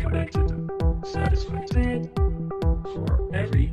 connected satisfied. For every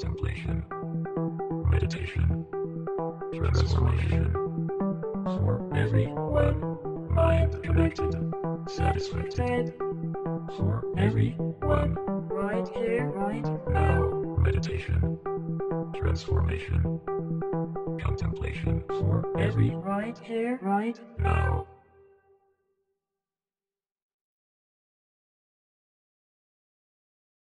contemplation, meditation, transformation. For everyone, mind connected, satisfied. For everyone, right here, right. now meditation, transformation, contemplation. For every Right here, right. now